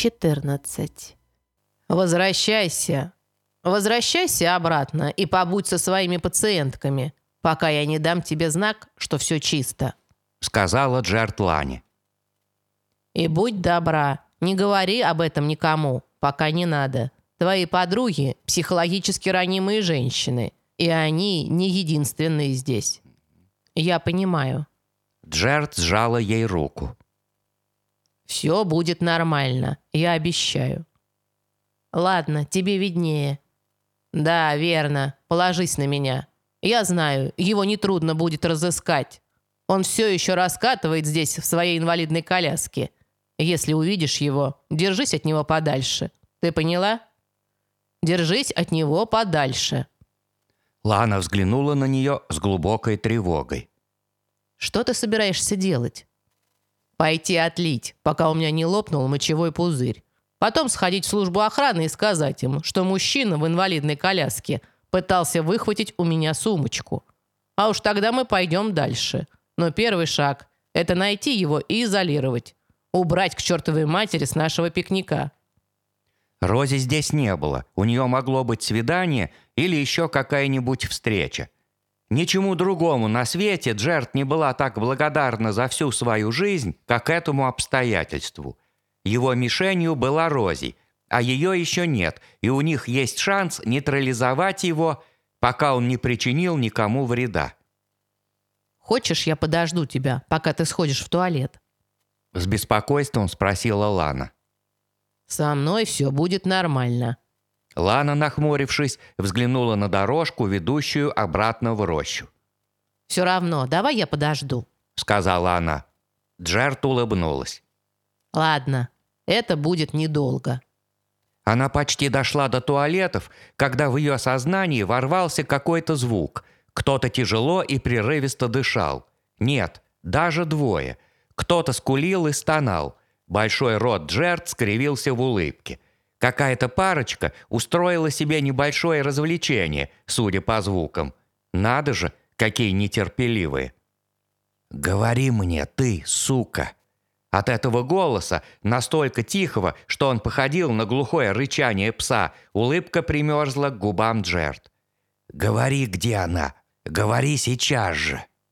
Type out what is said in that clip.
14. Возвращайся. Возвращайся обратно и побудь со своими пациентками, пока я не дам тебе знак, что все чисто. Сказала Джерт Лане. И будь добра, не говори об этом никому, пока не надо. Твои подруги – психологически ранимые женщины, и они не единственные здесь. Я понимаю. Джерт сжала ей руку. Все будет нормально, я обещаю. Ладно, тебе виднее. Да, верно, положись на меня. Я знаю, его нетрудно будет разыскать. Он все еще раскатывает здесь в своей инвалидной коляске. Если увидишь его, держись от него подальше. Ты поняла? Держись от него подальше. Лана взглянула на нее с глубокой тревогой. Что ты собираешься делать? Пойти отлить, пока у меня не лопнул мочевой пузырь. Потом сходить в службу охраны и сказать им, что мужчина в инвалидной коляске пытался выхватить у меня сумочку. А уж тогда мы пойдем дальше. Но первый шаг – это найти его и изолировать. Убрать к чертовой матери с нашего пикника. Рози здесь не было. У нее могло быть свидание или еще какая-нибудь встреча. Ничему другому на свете Джерт не была так благодарна за всю свою жизнь, как этому обстоятельству. Его мишенью была Рози, а ее еще нет, и у них есть шанс нейтрализовать его, пока он не причинил никому вреда. «Хочешь, я подожду тебя, пока ты сходишь в туалет?» С беспокойством спросила Лана. «Со мной все будет нормально», Лана, нахмурившись, взглянула на дорожку, ведущую обратно в рощу. «Все равно, давай я подожду», — сказала она. Джерт улыбнулась. «Ладно, это будет недолго». Она почти дошла до туалетов, когда в ее сознании ворвался какой-то звук. Кто-то тяжело и прерывисто дышал. Нет, даже двое. Кто-то скулил и стонал. Большой рот Джерт скривился в улыбке. Какая-то парочка устроила себе небольшое развлечение, судя по звукам. Надо же, какие нетерпеливые. «Говори мне, ты, сука!» От этого голоса, настолько тихого, что он походил на глухое рычание пса, улыбка примерзла к губам Джерт. «Говори, где она! Говори сейчас же!»